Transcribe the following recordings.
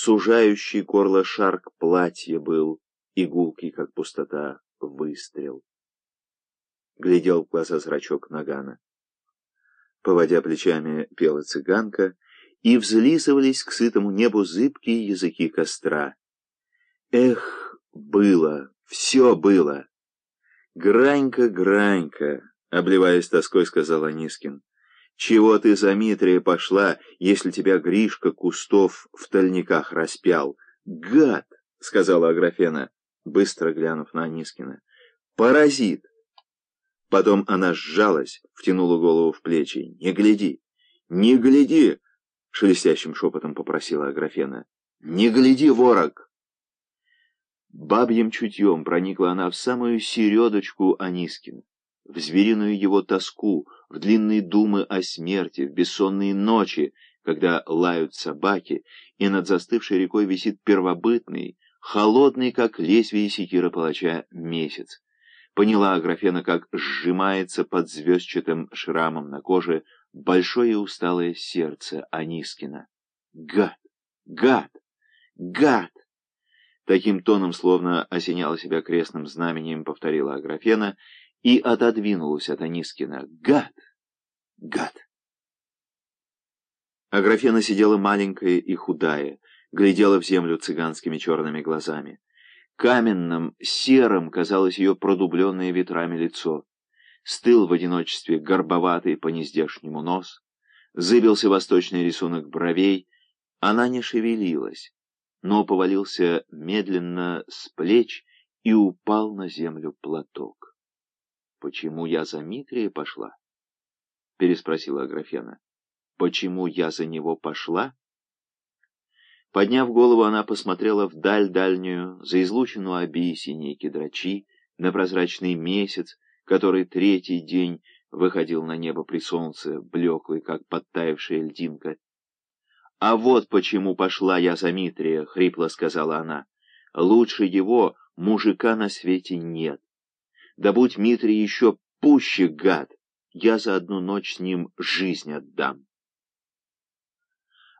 сужающий горло шарк платья был, игулкий, как пустота, выстрел. Глядел в глаза зрачок Нагана. Поводя плечами, пела цыганка, и взлизывались к сытому небу зыбкие языки костра. Эх, было, все было. Гранька, Гранька, обливаясь тоской, сказал Анискин. Чего ты за Митрия пошла, если тебя Гришка Кустов в тальниках распял? Гад, сказала Аграфена, быстро глянув на Анискина. Паразит. Потом она сжалась, втянула голову в плечи. «Не гляди! Не гляди!» — шелестящим шепотом попросила Аграфена. «Не гляди, ворог!» Бабьим чутьем проникла она в самую середочку Анискина, в звериную его тоску, в длинные думы о смерти, в бессонные ночи, когда лают собаки, и над застывшей рекой висит первобытный, холодный, как лезвие секира палача, месяц. Поняла Аграфена, как сжимается под звездчатым шрамом на коже большое усталое сердце Анискина. Гад! Гад! Гад! Таким тоном, словно осеняла себя крестным знамением, повторила Аграфена и отодвинулась от Анискина. Гад! Гад! Аграфена сидела маленькая и худая, глядела в землю цыганскими черными глазами. Каменным, серым казалось ее продубленное ветрами лицо. Стыл в одиночестве горбоватый по нездешнему нос, зыбился восточный рисунок бровей, она не шевелилась, но повалился медленно с плеч и упал на землю платок. «Почему я за Митрия пошла?» — переспросила Аграфена. «Почему я за него пошла?» Подняв голову, она посмотрела вдаль дальнюю, за излучину оби синие кедрачи, на прозрачный месяц, который третий день выходил на небо при солнце, блеклый, как подтаявшая льдинка. «А вот почему пошла я за Митрия», — хрипло сказала она. «Лучше его мужика на свете нет. Да будь Митрий еще пуще гад, я за одну ночь с ним жизнь отдам».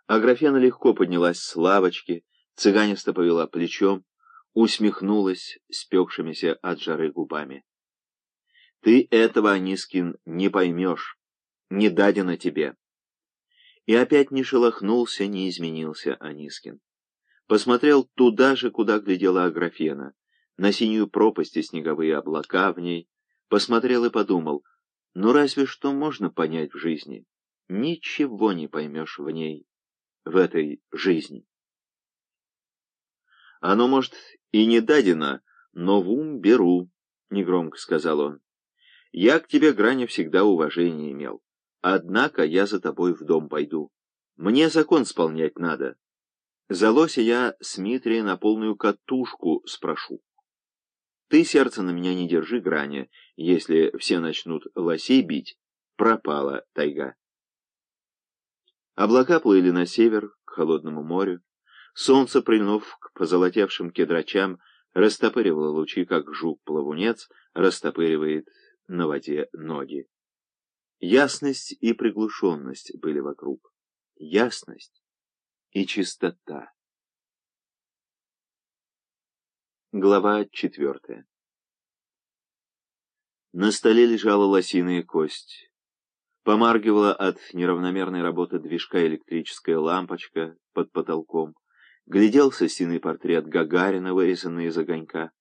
Аграфена легко поднялась с лавочки, цыганисто повела плечом, усмехнулась спекшимися от жары губами. «Ты этого, Анискин, не поймешь, не дадено тебе». И опять не шелохнулся, не изменился Анискин. Посмотрел туда же, куда глядела Аграфена, на синюю пропасть и снеговые облака в ней, посмотрел и подумал, ну разве что можно понять в жизни, ничего не поймешь в ней в этой жизни. Оно, может, и не дадено, но в ум беру, — негромко сказал он. Я к тебе, Граня, всегда уважение имел. Однако я за тобой в дом пойду. Мне закон сполнять надо. За лося я с Митрия на полную катушку спрошу. Ты сердце на меня не держи, Граня, если все начнут лосей бить, пропала тайга. Облака плыли на север, к холодному морю. Солнце, прильнув к позолотевшим кедрачам, растопыривало лучи, как жук-плавунец растопыривает на воде ноги. Ясность и приглушенность были вокруг. Ясность и чистота. Глава четвертая На столе лежала лосиная кость. Помаргивала от неравномерной работы движка электрическая лампочка под потолком. Глядел со стены портрет Гагарина, вырезанный из огонька.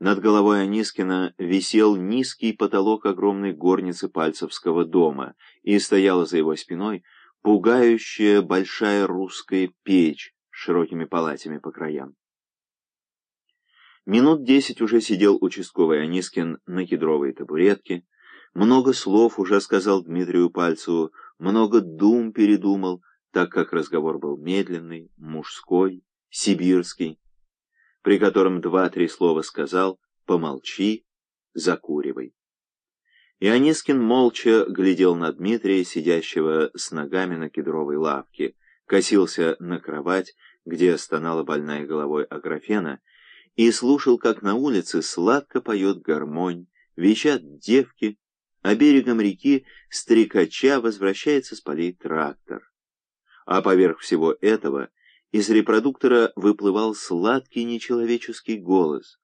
Над головой Анискина висел низкий потолок огромной горницы Пальцевского дома, и стояла за его спиной пугающая большая русская печь с широкими палатями по краям. Минут десять уже сидел участковый Анискин на кедровой табуретке, много слов уже сказал Дмитрию Пальцеву, много дум передумал, так как разговор был медленный, мужской, сибирский, при котором два-три слова сказал «помолчи, закуривай». И Анискин молча глядел на Дмитрия, сидящего с ногами на кедровой лавке, косился на кровать, где стонала больная головой Аграфена, и слушал, как на улице сладко поет гармонь, вещат девки, а берегом реки стрекача возвращается с полей трактор. А поверх всего этого Из репродуктора выплывал сладкий нечеловеческий голос.